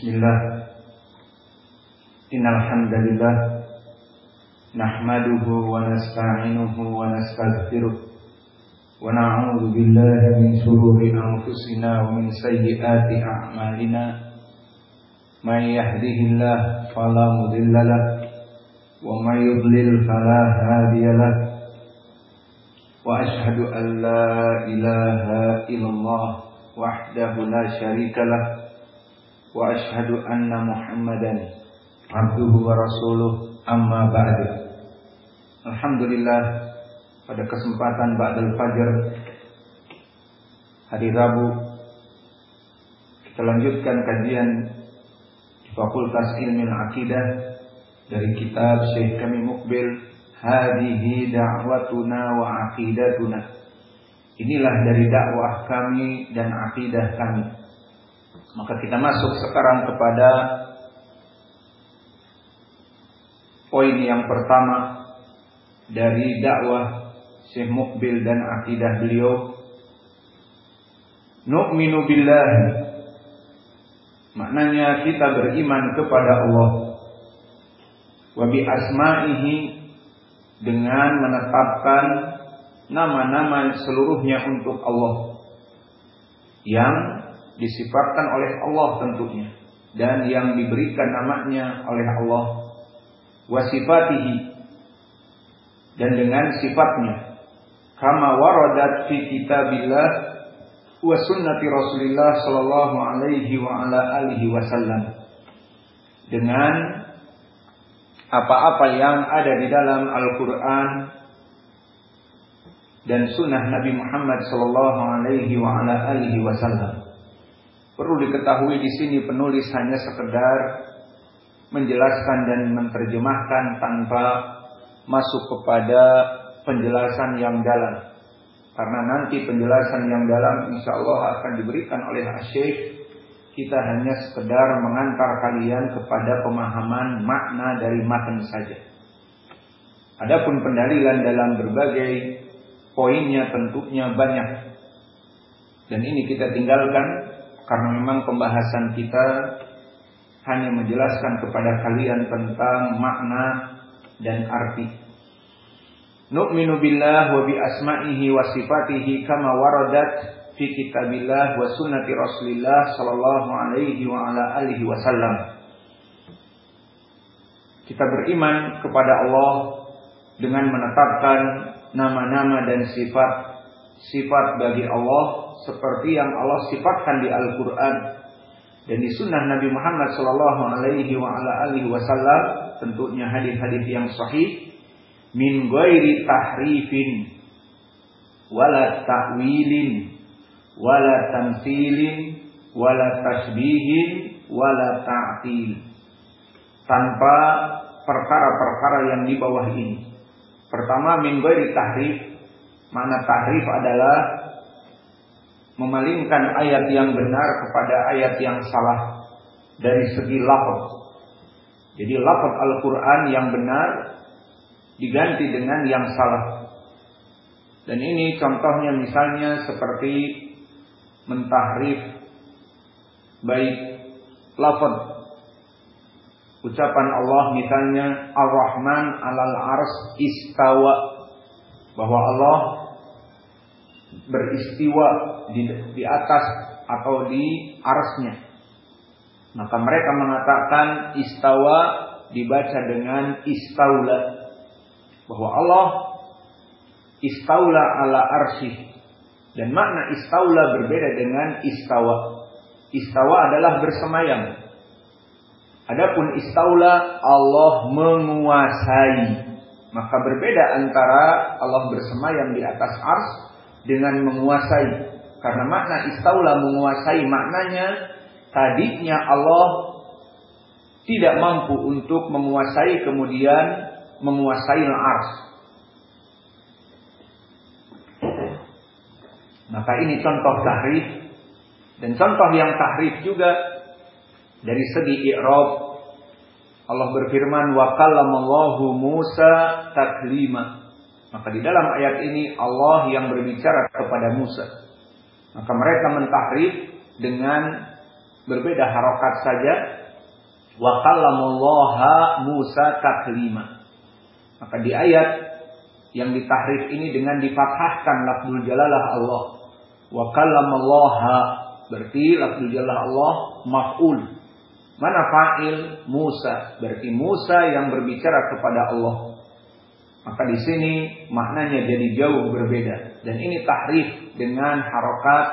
Bismillah. Innal hamdalillah nahmaduhu wa nasta'inuhu wa nastaghfiruh wa billahi min shururi anfusina wa min sayyiati a'malina. May yahdihillahu fala wa may yudlil fala wa ashhadu an la ilaha illallah wahdahu la wa ashhadu anna Muhammadan abduhu wa rasuluh amma ba'du. Alhamdulillah pada kesempatan ba'dal fajr hari Rabu kita lanjutkan kajian di Fakultas Ilmu Akidah dari kitab Syekh kami Mukbil Hadihi da'watuna wa aqidatuna Inilah dari dakwah kami dan akidah kami maka kita masuk sekarang kepada poin yang pertama dari dakwah Syekh Mukbil dan akidah beliau. Nu'minu billah. Maknanya kita beriman kepada Allah. Wa bi asma'ihi dengan menetapkan nama-nama seluruhnya untuk Allah. Yang disifatkan oleh Allah tentunya. Dan yang diberikan namanya oleh Allah wasifatihi dan dengan sifatnya. Kama waradat fi kitabillah wa sunnati Rasulillah sallallahu alaihi wa ala alihi wasallam dengan apa-apa yang ada di dalam Al-Qur'an dan sunnah Nabi Muhammad sallallahu alaihi wa ala alihi wasallam Perlu diketahui di sini penulis hanya sekedar menjelaskan dan menerjemahkan tanpa masuk kepada penjelasan yang dalam. Karena nanti penjelasan yang dalam insya Allah akan diberikan oleh Asyik. Kita hanya sekedar mengantar kalian kepada pemahaman makna dari matan saja. Adapun pendalilan dalam berbagai poinnya tentunya banyak. Dan ini kita tinggalkan karena memang pembahasan kita hanya menjelaskan kepada kalian tentang makna dan arti. Nu'minu billah wa bi asma'ihi wa sifatihi kama waradat fi kitabillah wa sunnati Rasulillah sallallahu alaihi wa ala alihi wasallam. Kita beriman kepada Allah dengan menetapkan nama-nama dan sifat sifat bagi Allah seperti yang Allah sifatkan di Al-Quran dan di Sunnah Nabi Muhammad Sallallahu Alaihi Wasallam tentunya hadis-hadis yang sahih min ghairi tahrifin wala ta'wilin wala tamsilin wala tasbihin wala ta'til. Tanpa perkara-perkara yang di bawah ini. Pertama min ghairi tahrif mana tahrif adalah memalingkan ayat yang benar kepada ayat yang salah dari segi lafaz. Jadi lafaz Al-Qur'an yang benar diganti dengan yang salah. Dan ini contohnya misalnya seperti mentahrif baik lafaz ucapan Allah misalnya Ar-Rahman alal ars istawa bahwa Allah beristiwa di, di atas atau di arsnya. Maka mereka mengatakan istawa dibaca dengan istaula. Bahwa Allah istaula ala arsy. Dan makna istaula berbeda dengan istawa. Istawa adalah bersemayam. Adapun istaula Allah menguasai. Maka berbeda antara Allah bersemayam di atas ars dengan menguasai. Karena makna istaula menguasai maknanya tadinya Allah tidak mampu untuk menguasai kemudian menguasai ars. Maka ini contoh tahrif dan contoh yang tahrif juga dari segi i'rab Allah berfirman wa kallamallahu Musa taklima. Maka di dalam ayat ini Allah yang berbicara kepada Musa. Maka mereka mentahrif dengan berbeda harokat saja. Wa kallamallaha Musa taklima. Maka di ayat yang ditahrif ini dengan difathahkan lafzul jalalah Allah. Wa kallamallaha berarti lafzul jalalah Allah maf'ul. Mana fa'il Musa? Berarti Musa yang berbicara kepada Allah. Maka di sini maknanya jadi jauh berbeda. Dan ini tahrif dengan harokat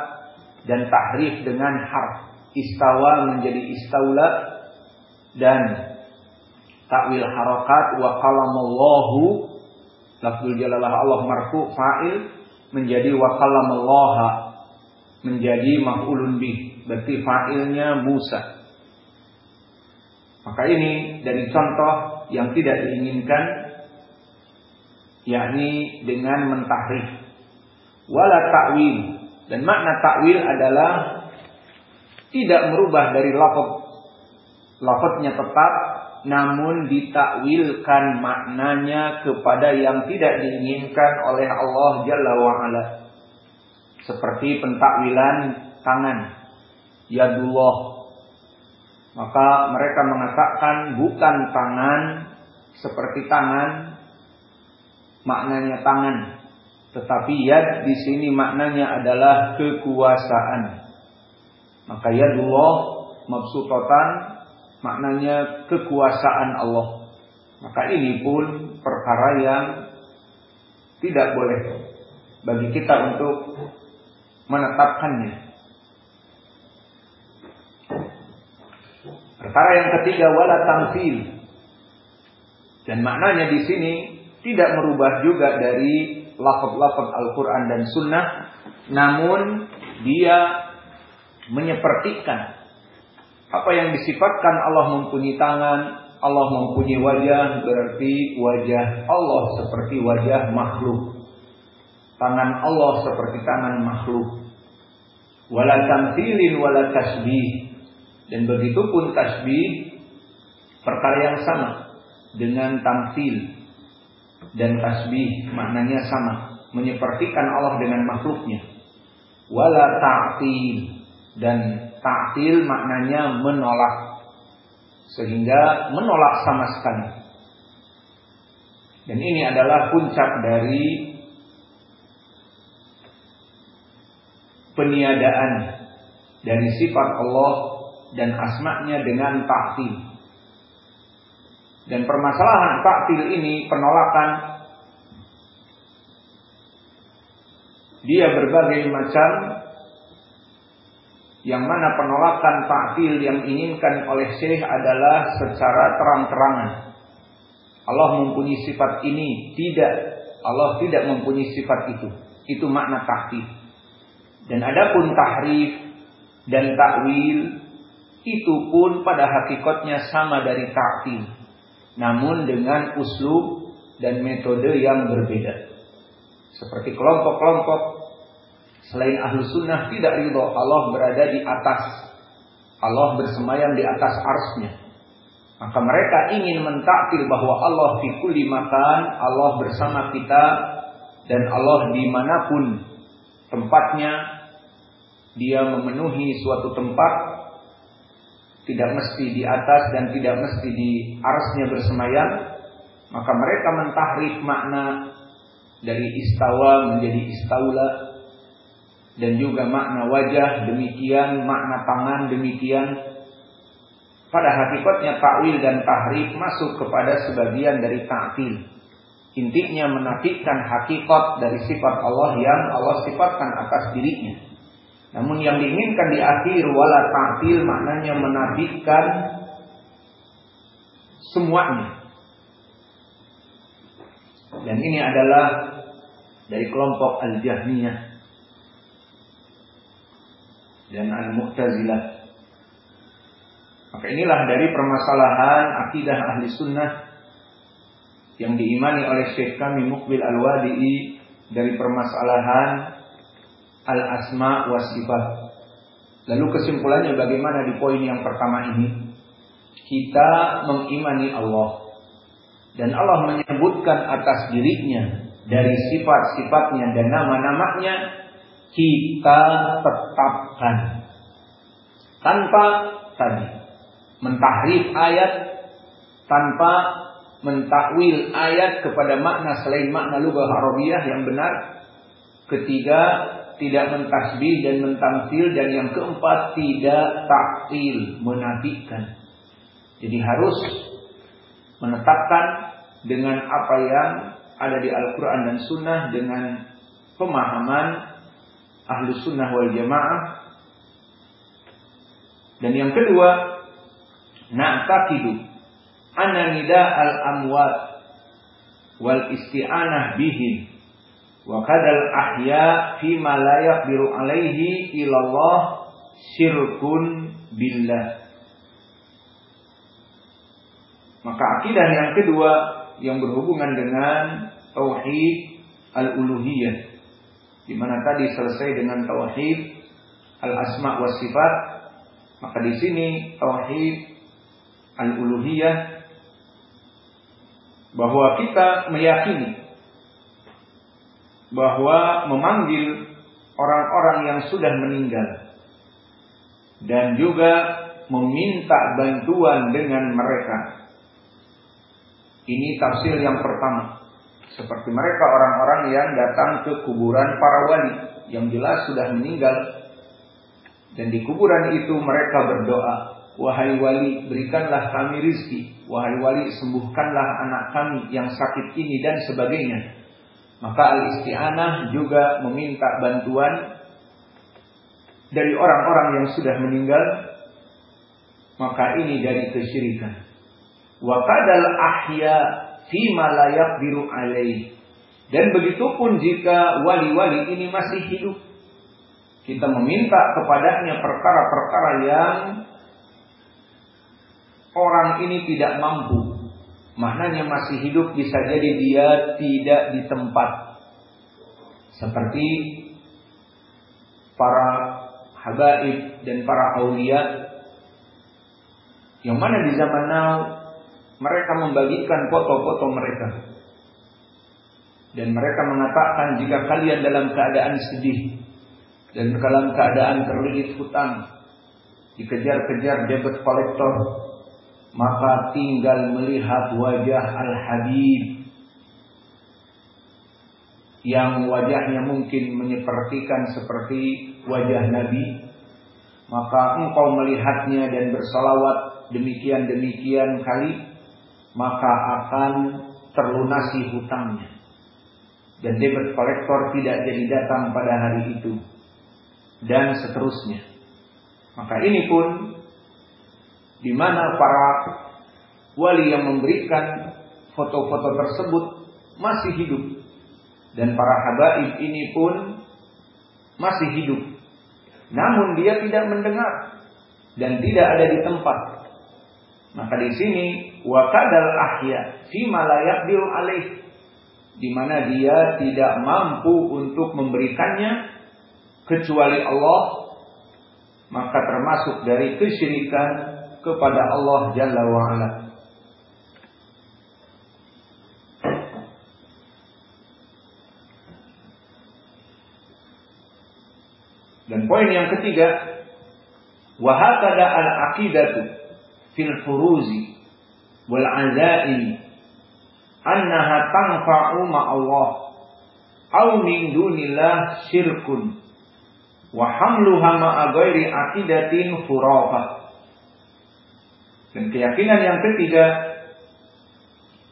dan tahrif dengan harf. Istawa menjadi istaula dan takwil harokat wa kalamallahu lafzul jalalah Allah marfu fa'il menjadi wa kalamallaha menjadi maf'ulun bih. Berarti fa'ilnya Musa. Maka ini dari contoh yang tidak diinginkan yakni dengan mentahrif wala ta'wil dan makna ta'wil adalah tidak merubah dari lafaz lafaznya tetap namun ditakwilkan maknanya kepada yang tidak diinginkan oleh Allah Jalla wa. Seperti pentakwilan tangan. Yadullah. Maka mereka mengatakan bukan tangan seperti tangan maknanya tangan. Tetapi yad di sini maknanya adalah kekuasaan. Maka yadullah mabsutotan maknanya kekuasaan Allah. Maka ini pun perkara yang tidak boleh bagi kita untuk menetapkannya. Perkara yang ketiga wala tamsil. Dan maknanya di sini tidak merubah juga dari lafaz-lafaz Al-Qur'an dan Sunnah, namun dia menyepertikan apa yang disifatkan Allah mempunyai tangan, Allah mempunyai wajah, berarti wajah Allah seperti wajah makhluk. Tangan Allah seperti tangan makhluk. Wala tamthilin wala tasbih. Dan begitu pun tasbih perkara yang sama dengan tamthil dan tasbih maknanya sama, menyepertikan Allah dengan makhluknya. Wala ta'til dan Ta'til maknanya menolak. Sehingga menolak sama sekali. Dan ini adalah puncak dari peniadaan dari sifat Allah dan asma'nya dengan ta'til. Dan permasalahan ta'til ini penolakan dia berbagai macam yang mana penolakan ta'til yang inginkan oleh Syekh adalah secara terang-terangan. Allah mempunyai sifat ini, tidak. Allah tidak mempunyai sifat itu. Itu makna ta'til. Dan adapun tahrif dan takwil itu pun pada hakikatnya sama dari ta'til. Namun dengan uslub dan metode yang berbeda. Seperti kelompok-kelompok Selain ahlu sunnah tidak ridho Allah berada di atas. Allah bersemayam di atas arsnya. Maka mereka ingin mentaktil bahwa Allah fi kulli makan, Allah bersama kita dan Allah di mana pun tempatnya dia memenuhi suatu tempat tidak mesti di atas dan tidak mesti di arsnya bersemayam maka mereka mentahrif makna dari istawa menjadi istaula dan juga makna wajah demikian, makna tangan demikian. Pada hakikatnya takwil dan tahrif masuk kepada sebagian dari ta'til. Intinya menafikan hakikat dari sifat Allah yang Allah sifatkan atas dirinya. Namun yang diinginkan di akhir wala ta'til maknanya menafikan semuanya. Dan ini adalah dari kelompok Al-Jahmiyah dan Al-Mu'tazilah. Maka inilah dari permasalahan akidah ahli sunnah yang diimani oleh Syekh kami Mukbil Al-Wadi'i dari permasalahan Al-Asma wa Sifat. Lalu kesimpulannya bagaimana di poin yang pertama ini? Kita mengimani Allah. Dan Allah menyebutkan atas dirinya dari sifat-sifatnya dan nama-namanya kita tetapkan. tanpa tadi mentahrif ayat tanpa mentakwil ayat kepada makna selain makna lugah Arabiyah yang benar. Ketiga, tidak mentasbih dan mentamsil dan yang keempat tidak taktil, menafikan. Jadi harus menetapkan dengan apa yang ada di Al-Quran dan Sunnah dengan pemahaman ahlu sunnah wal jamaah. Dan yang kedua, na'taqidu anna nida al amwat wal isti'anah bihim wa kadal ahya fi ma la yaqdiru alaihi ilallah syirkun billah. Maka akidah yang kedua yang berhubungan dengan tauhid al-uluhiyah di mana tadi selesai dengan tauhid al-asma wa sifat maka di sini tauhid al-uluhiyah bahwa kita meyakini bahwa memanggil orang-orang yang sudah meninggal dan juga meminta bantuan dengan mereka ini tafsir yang pertama. Seperti mereka orang-orang yang datang ke kuburan para wali yang jelas sudah meninggal. Dan di kuburan itu mereka berdoa, Wahai wali, berikanlah kami rizki. Wahai wali, sembuhkanlah anak kami yang sakit ini dan sebagainya. Maka al-isti'anah juga meminta bantuan dari orang-orang yang sudah meninggal. Maka ini dari kesyirikan. Wa kadal ahya fi malayak biru alaih. Dan begitu pun jika wali-wali ini masih hidup. Kita meminta kepadanya perkara-perkara yang orang ini tidak mampu. Maknanya masih hidup bisa jadi dia tidak di tempat. Seperti para habaib dan para aulia yang mana di zaman now mereka membagikan foto-foto mereka. Dan mereka mengatakan jika kalian dalam keadaan sedih dan dalam keadaan terlilit hutang, dikejar-kejar debit kolektor, maka tinggal melihat wajah Al-Habib yang wajahnya mungkin menyepertikan seperti wajah Nabi, maka engkau melihatnya dan bersalawat demikian-demikian kali, maka akan terlunasi hutangnya. Dan debit kolektor tidak jadi datang pada hari itu. Dan seterusnya. Maka ini pun di mana para wali yang memberikan foto-foto tersebut masih hidup. Dan para habaib ini pun masih hidup. Namun dia tidak mendengar dan tidak ada di tempat. Maka di sini wa kadal ahya fi malayak bil alaih di mana dia tidak mampu untuk memberikannya kecuali Allah maka termasuk dari kesyirikan kepada Allah Jalla wa ala. Dan poin yang ketiga, wahakada al-aqidatu fil furuzi wal azaim annaha tanfa'u Allah au min dunillah syirkun wa hamluha ma'a ghairi aqidatin khurafah dan keyakinan yang ketiga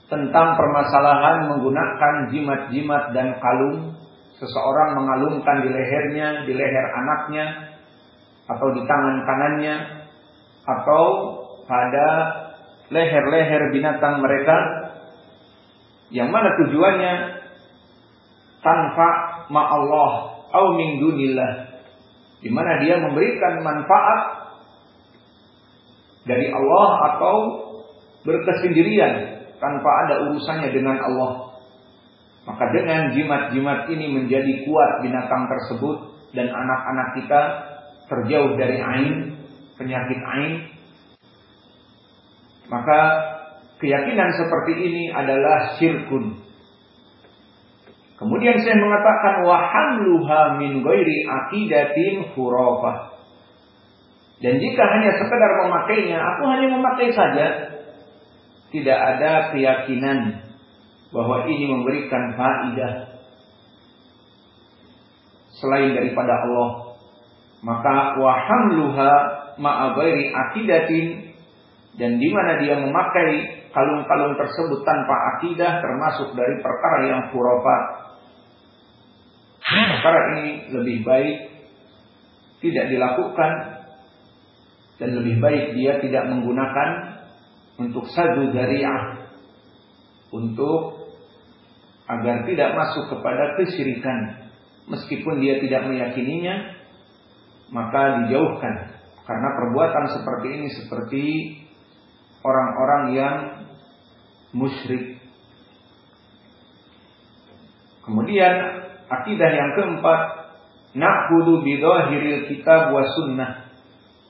tentang permasalahan menggunakan jimat-jimat dan kalung seseorang mengalungkan di lehernya, di leher anaknya atau di tangan kanannya atau pada leher-leher binatang mereka yang mana tujuannya tanpa ma Allah au min di mana dia memberikan manfaat dari Allah atau berkesendirian tanpa ada urusannya dengan Allah maka dengan jimat-jimat ini menjadi kuat binatang tersebut dan anak-anak kita terjauh dari ain penyakit ain maka keyakinan seperti ini adalah syirkun. Kemudian saya mengatakan wahamluha min ghairi aqidatin khurafah. Dan jika hanya sekedar memakainya, aku hanya memakai saja, tidak ada keyakinan bahwa ini memberikan faidah selain daripada Allah. Maka wahamluha ma'aghairi akidatin dan di mana dia memakai kalung-kalung tersebut tanpa akidah termasuk dari perkara yang khurafat. Perkara ini lebih baik tidak dilakukan dan lebih baik dia tidak menggunakan untuk sadu dariah untuk agar tidak masuk kepada kesyirikan. Meskipun dia tidak meyakininya maka dijauhkan. Karena perbuatan seperti ini seperti orang-orang yang musyrik. Kemudian akidah yang keempat, na'khudhu bi dhahiril kitab wa sunnah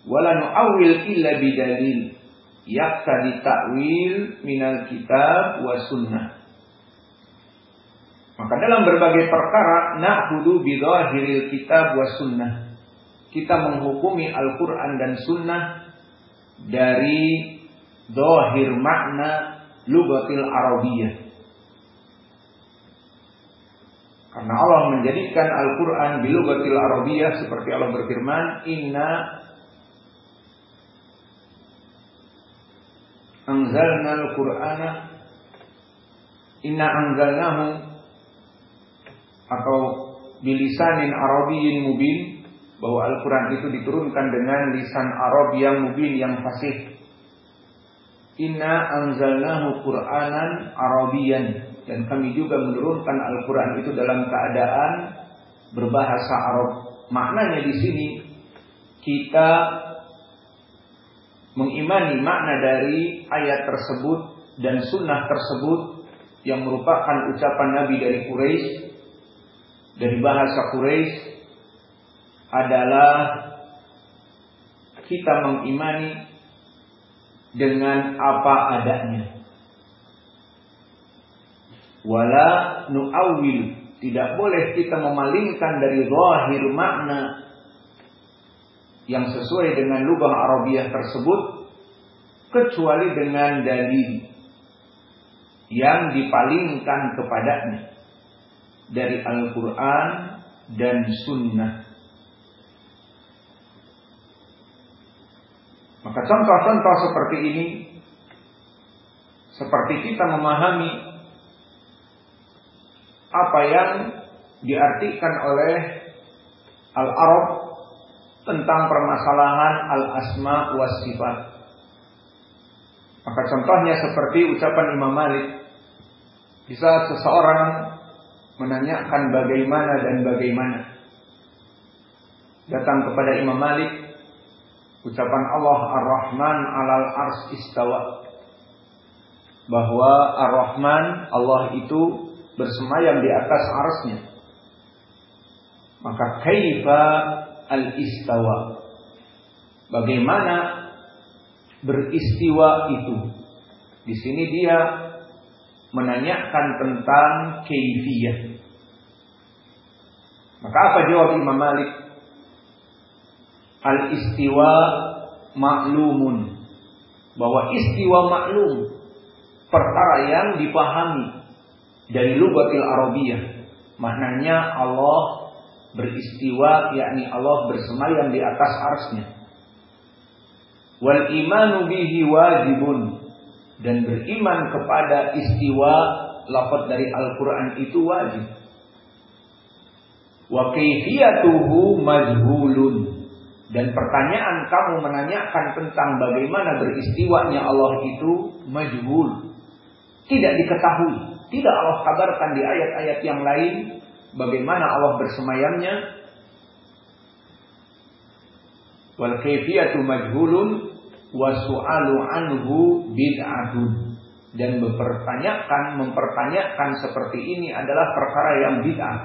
wa la nu'awwil illa bidalil yaqtadi ta'wil minal kitab wa sunnah. Maka dalam berbagai perkara na'khudhu bi dhahiril kitab wa sunnah. Kita menghukumi Al-Qur'an dan sunnah dari dohir makna lugatil Arabiyah. Karena Allah menjadikan Al-Quran bilugatil Arabiyah seperti Allah berfirman, Inna anzalna al-Qur'ana. Inna anzalnahu atau bilisanin Arabiyyin mubin bahwa Al-Quran itu diturunkan dengan lisan Arab yang mubin yang fasih. Inna anzalnahu Qur'anan Arabian dan kami juga menurunkan Al-Qur'an itu dalam keadaan berbahasa Arab. Maknanya di sini kita mengimani makna dari ayat tersebut dan sunnah tersebut yang merupakan ucapan Nabi dari Quraisy dari bahasa Quraisy adalah kita mengimani dengan apa adanya. Wala nu'awil. Tidak boleh kita memalingkan dari zahir makna yang sesuai dengan lugah Arabiah tersebut kecuali dengan dalil yang dipalingkan kepadanya dari Al-Quran dan Sunnah. Maka contoh-contoh seperti ini seperti kita memahami apa yang diartikan oleh Al-Arab tentang permasalahan al-asma wa sifat. Maka contohnya seperti ucapan Imam Malik. Bisa seseorang menanyakan bagaimana dan bagaimana. Datang kepada Imam Malik ucapan Allah Ar-Rahman alal ars istawa bahwa Ar-Rahman Allah itu bersemayam di atas arsnya maka kaifa al-istawa bagaimana beristiwa itu di sini dia menanyakan tentang kaifiyah maka apa jawab Imam Malik Al-istiwa maklumun. Bahwa istiwa maklum. Perkara yang dipahami. Dari lugatil Arabiyah. Maknanya Allah beristiwa. yakni Allah bersemayam di atas arsnya. Wal imanu bihi wajibun. Dan beriman kepada istiwa lafaz dari Al-Quran itu wajib. Wa kaifiyatuhu majhulun dan pertanyaan kamu menanyakan tentang bagaimana beristiwanya Allah itu majhul. Tidak diketahui. Tidak Allah kabarkan di ayat-ayat yang lain bagaimana Allah bersemayamnya. Wal kayfiyatu majhulun wa su'alu anhu bid'atun. Dan mempertanyakan, mempertanyakan seperti ini adalah perkara yang bid'ah.